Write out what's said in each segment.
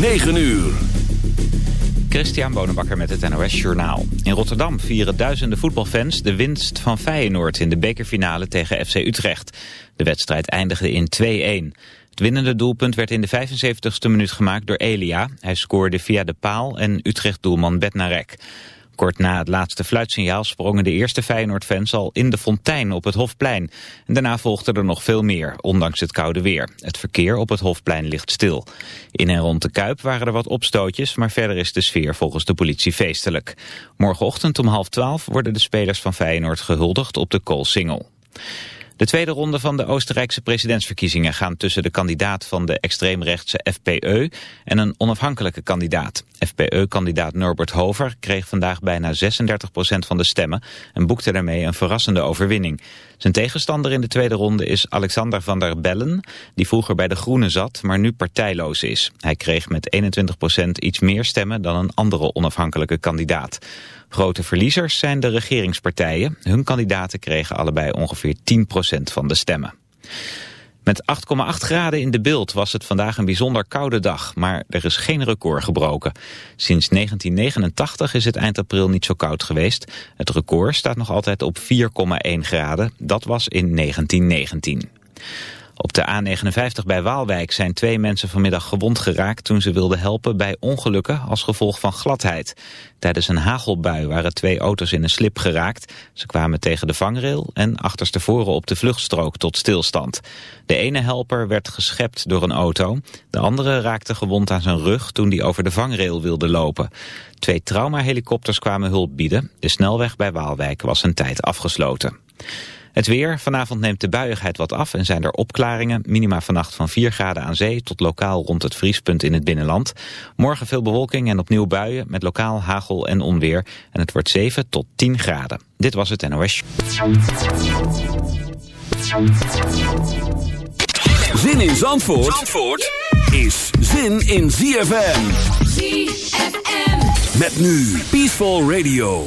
9 uur. Christian Bonenbakker met het NOS Journaal. In Rotterdam vieren duizenden voetbalfans de winst van Feyenoord in de bekerfinale tegen FC Utrecht. De wedstrijd eindigde in 2-1. Het winnende doelpunt werd in de 75ste minuut gemaakt door Elia. Hij scoorde via de paal en Utrecht-doelman Bednarek. Kort na het laatste fluitsignaal sprongen de eerste Feyenoord-fans al in de fontein op het Hofplein. En daarna volgde er nog veel meer, ondanks het koude weer. Het verkeer op het Hofplein ligt stil. In en rond de Kuip waren er wat opstootjes, maar verder is de sfeer volgens de politie feestelijk. Morgenochtend om half twaalf worden de spelers van Feyenoord gehuldigd op de Koolsingel. De tweede ronde van de Oostenrijkse presidentsverkiezingen gaan tussen de kandidaat van de extreemrechtse FPE en een onafhankelijke kandidaat. FPE-kandidaat Norbert Hover kreeg vandaag bijna 36% van de stemmen en boekte daarmee een verrassende overwinning. Zijn tegenstander in de tweede ronde is Alexander van der Bellen, die vroeger bij de Groenen zat, maar nu partijloos is. Hij kreeg met 21% iets meer stemmen dan een andere onafhankelijke kandidaat. Grote verliezers zijn de regeringspartijen. Hun kandidaten kregen allebei ongeveer 10% van de stemmen. Met 8,8 graden in de beeld was het vandaag een bijzonder koude dag, maar er is geen record gebroken. Sinds 1989 is het eind april niet zo koud geweest. Het record staat nog altijd op 4,1 graden, dat was in 1919. Op de A59 bij Waalwijk zijn twee mensen vanmiddag gewond geraakt toen ze wilden helpen bij ongelukken als gevolg van gladheid. Tijdens een hagelbui waren twee auto's in een slip geraakt. Ze kwamen tegen de vangrail en achterstevoren op de vluchtstrook tot stilstand. De ene helper werd geschept door een auto. De andere raakte gewond aan zijn rug toen hij over de vangrail wilde lopen. Twee traumahelikopters kwamen hulp bieden. De snelweg bij Waalwijk was een tijd afgesloten. Het weer. Vanavond neemt de buiigheid wat af en zijn er opklaringen. Minima vannacht van 4 graden aan zee tot lokaal rond het vriespunt in het binnenland. Morgen veel bewolking en opnieuw buien met lokaal hagel en onweer. En het wordt 7 tot 10 graden. Dit was het NOS. Zin in Zandvoort, Zandvoort is zin in ZFM. ZFM. Met nu Peaceful Radio.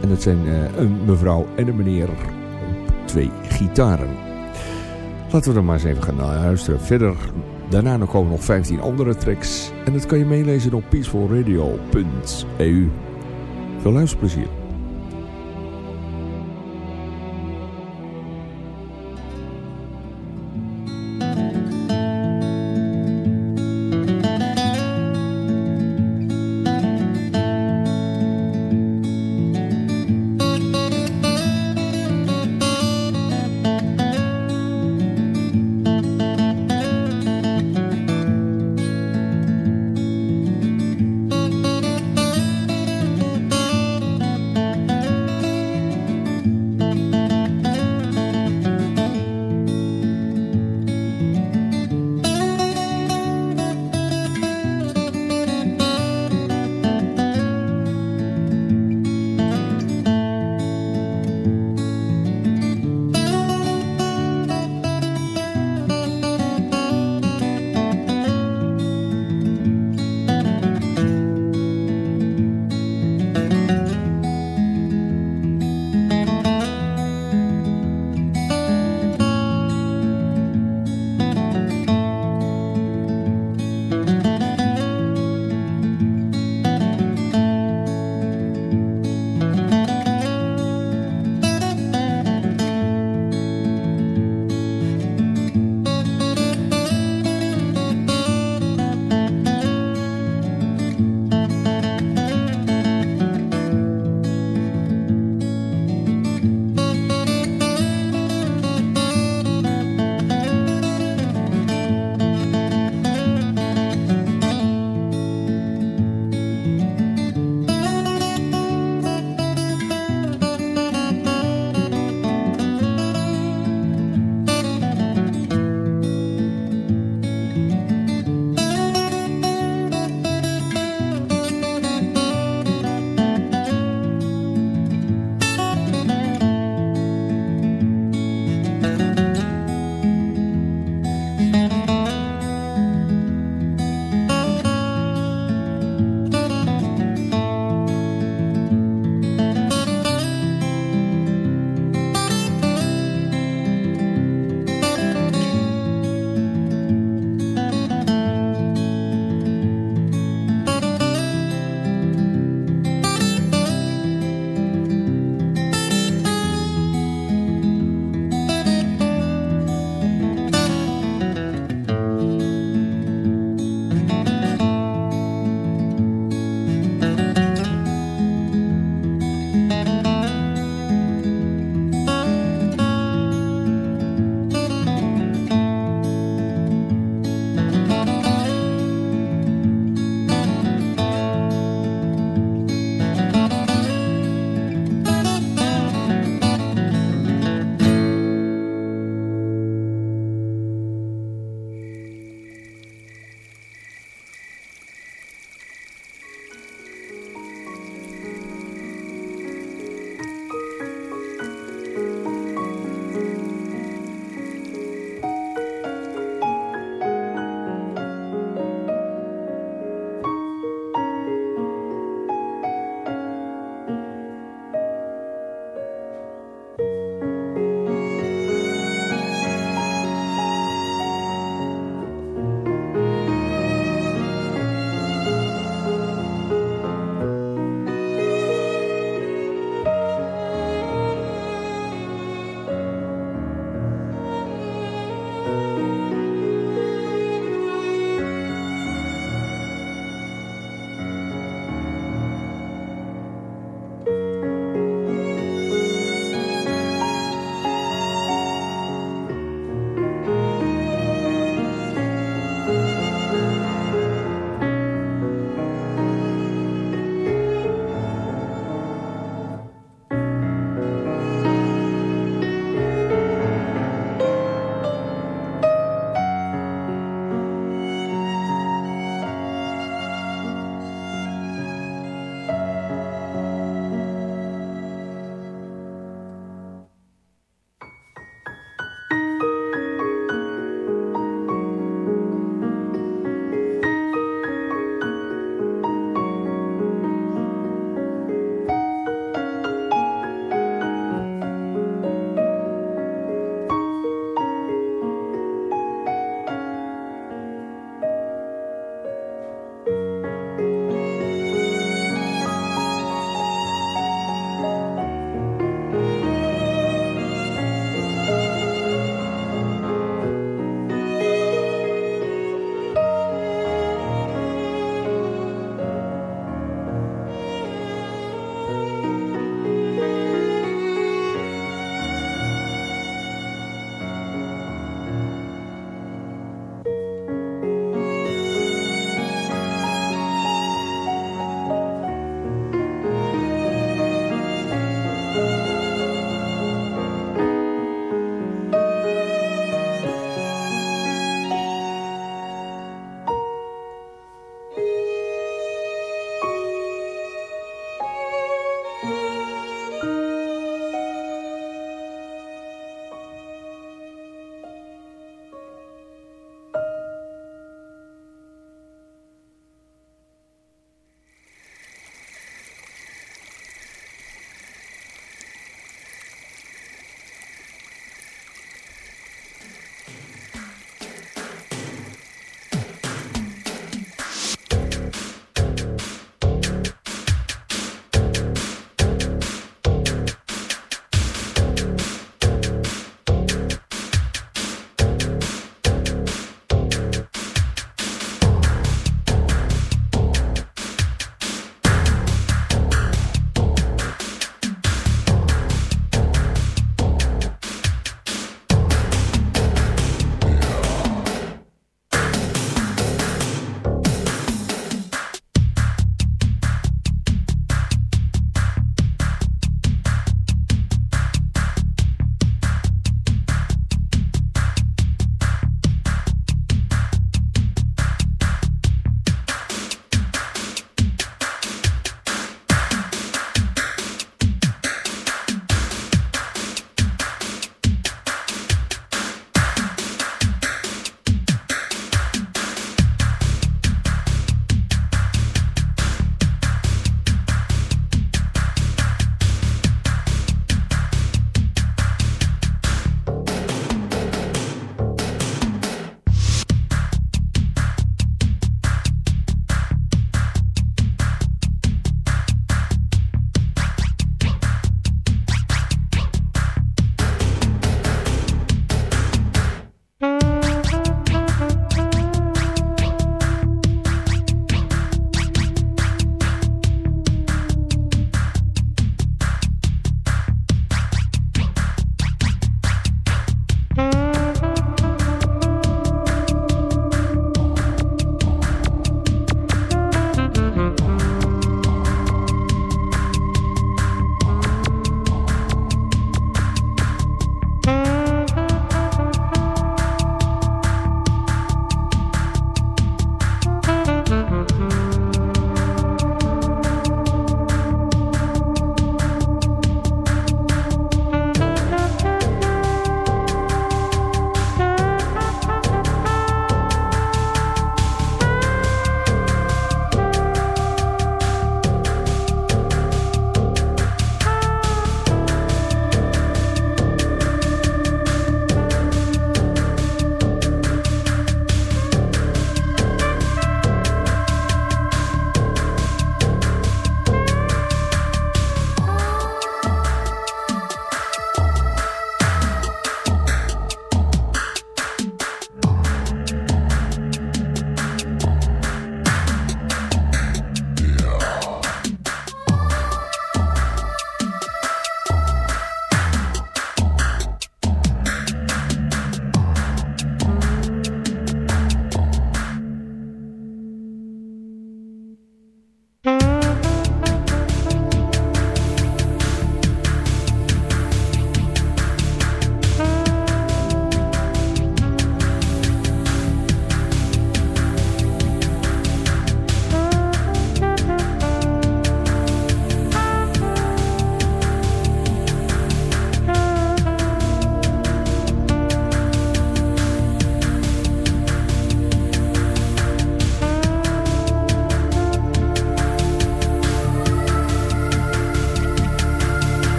en dat zijn uh, een mevrouw en een meneer op twee gitaren. Laten we dan maar eens even gaan luisteren. Verder, daarna nog komen nog 15 andere tracks. En dat kan je meelezen op peacefulradio.eu. Veel luisterplezier.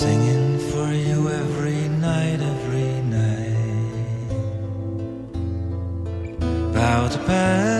singing for you every night, every night. Bow to pass.